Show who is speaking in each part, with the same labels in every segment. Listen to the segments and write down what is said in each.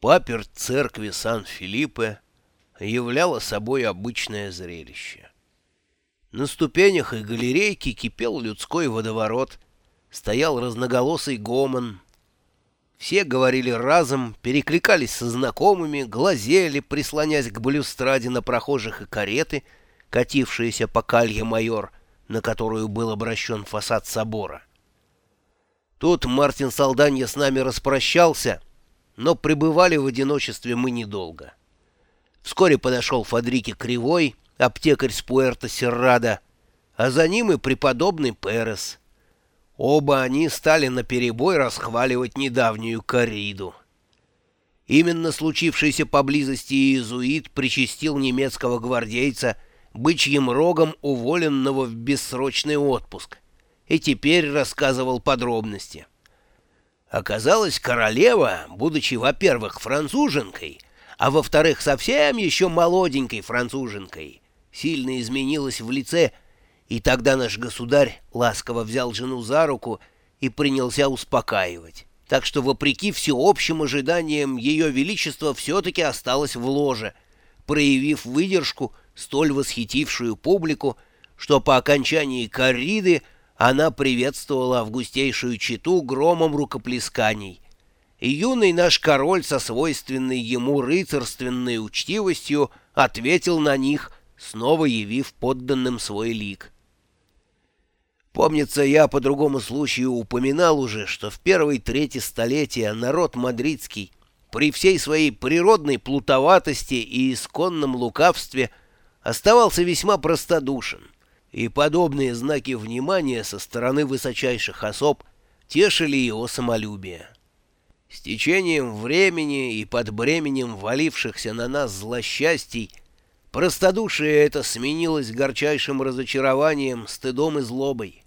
Speaker 1: Паперть церкви Сан-Филиппе являла собой обычное зрелище. На ступенях и галерейке кипел людской водоворот, стоял разноголосый гомон. Все говорили разом, перекликались со знакомыми, глазели, прислонясь к балюстраде на прохожих и кареты, катившиеся по калье-майор, на которую был обращен фасад собора. Тут Мартин Салданья с нами распрощался, но пребывали в одиночестве мы недолго. Вскоре подошел Фадрике Кривой, аптекарь с Пуэрто-Серрада, а за ним и преподобный Перес. Оба они стали наперебой расхваливать недавнюю кориду. Именно случившийся поблизости иезуит причастил немецкого гвардейца бычьим рогом уволенного в бессрочный отпуск и теперь рассказывал подробности. Оказалось, королева, будучи, во-первых, француженкой, а во-вторых, совсем еще молоденькой француженкой, сильно изменилась в лице, и тогда наш государь ласково взял жену за руку и принялся успокаивать. Так что, вопреки всеобщим ожиданиям, ее величество все-таки осталось в ложе, проявив выдержку, столь восхитившую публику, что по окончании корриды она приветствовала августейшую читу громом рукоплесканий. И юный наш король со свойственной ему рыцарственной учтивостью ответил на них, снова явив подданным свой лик. Помнится, я по другому случаю упоминал уже, что в первой трети столетия народ мадридский при всей своей природной плутоватости и исконном лукавстве оставался весьма простодушен и подобные знаки внимания со стороны высочайших особ тешили его самолюбие. С течением времени и под бременем валившихся на нас злосчастий простодушие это сменилось горчайшим разочарованием, стыдом и злобой.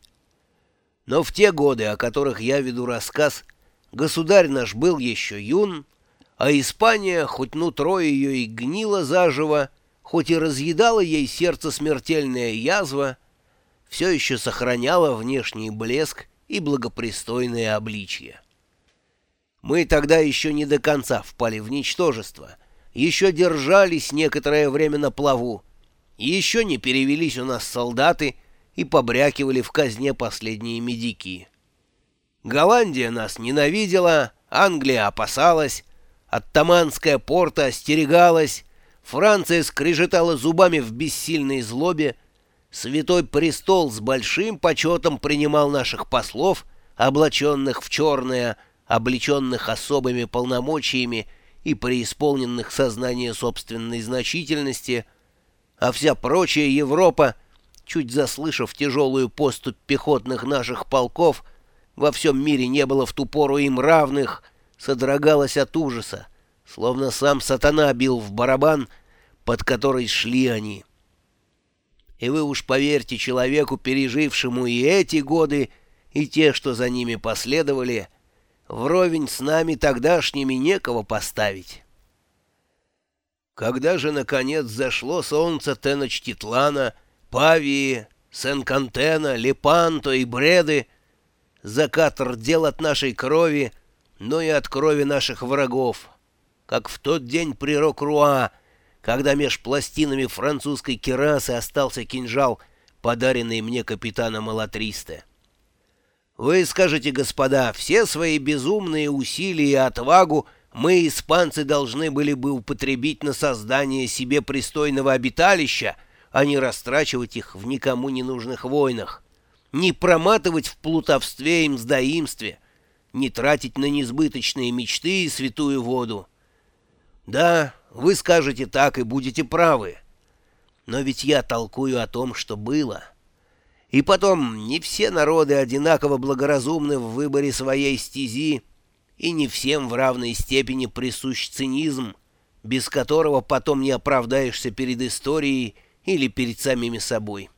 Speaker 1: Но в те годы, о которых я веду рассказ, государь наш был еще юн, а Испания, хоть нутро ее и гнила заживо, хоть и разъедала ей сердце смертельная язва, все еще сохраняла внешний блеск и благопристойное обличье. Мы тогда еще не до конца впали в ничтожество, еще держались некоторое время на плаву, еще не перевелись у нас солдаты и побрякивали в казне последние медики. Голландия нас ненавидела, Англия опасалась, Оттаманская порта остерегалась, Франция скрежетала зубами в бессильной злобе. Святой престол с большим почетом принимал наших послов, облаченных в черное, облеченных особыми полномочиями и преисполненных сознания собственной значительности, а вся прочая Европа, чуть заслышав тяжелую поступь пехотных наших полков, во всем мире не было в ту пору им равных, содрогалась от ужаса, словно сам сатана бил в барабан, под который шли они. И вы уж поверьте человеку, пережившему и эти годы, и те, что за ними последовали, вровень с нами тогдашними некого поставить. Когда же, наконец, зашло солнце Теночтитлана, Павии, Сен-Кантена, Лепанто и Бреды, закат рдел от нашей крови, но и от крови наших врагов, как в тот день при Рок-Руа, когда меж пластинами французской керасы остался кинжал, подаренный мне капитаном Алатристе. Вы скажете, господа, все свои безумные усилия и отвагу мы, испанцы, должны были бы употребить на создание себе пристойного обиталища, а не растрачивать их в никому не нужных войнах, не проматывать в плутовстве и мздоимстве, не тратить на несбыточные мечты и святую воду. Да, вы скажете так и будете правы. Но ведь я толкую о том, что было. И потом, не все народы одинаково благоразумны в выборе своей стези, и не всем в равной степени присущ цинизм, без которого потом не оправдаешься перед историей или перед самими собой.